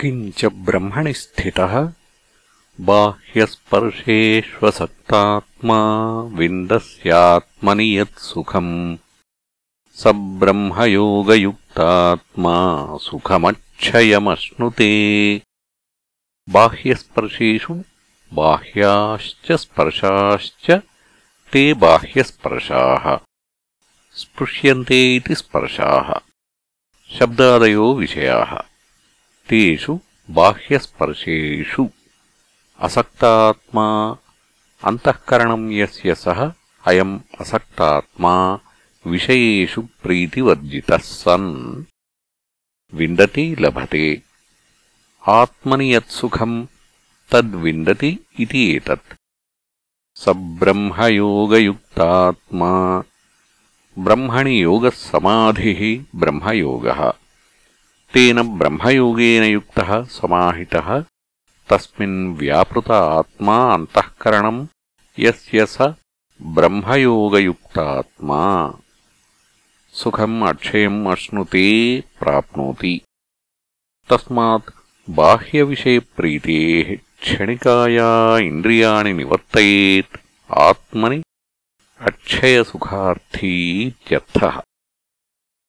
किञ्च ब्रह्मणि स्थितः बाह्यस्पर्शेष्वसक्तात्मा विन्दस्यात्मनि यत् सुखम् स ब्रह्मयोगयुक्तात्मा सुखमक्षयमश्नुते बाह्यस्पर्शेषु बाह्याश्च स्पर्शाश्च ते बाह्यस्पर्शाः स्पृश्यन्ते इति स्पर्शाः शब्दादयो विषयाः तेषु बाह्यस्पर्शेषु असक्तात्मा अन्तःकरणम् यस्य सः अयम् असक्तात्मा विषयेषु प्रीतिवर्जितः सन् विन्दति लभते आत्मनि यत्सुखम् तद्विन्दति इति एतत् स ब्रह्मयोगयुक्तात्मा ब्रह्मणि योगः समाधिः ब्रह्मयोगः तेन ब्रह्मयोगेन युक्तः समाहितः तस्मिन् व्यापृत आत्मा अन्तःकरणम् यस्य स ब्रह्मयोगयुक्तात्मा सुखम् अक्षयम् अश्नुते प्राप्नोति तस्मात् बाह्यविषयप्रीतेः क्षणिकाया इन्द्रियाणि निवर्तयेत् आत्मनि अक्षयसुखार्थी इत्यर्थः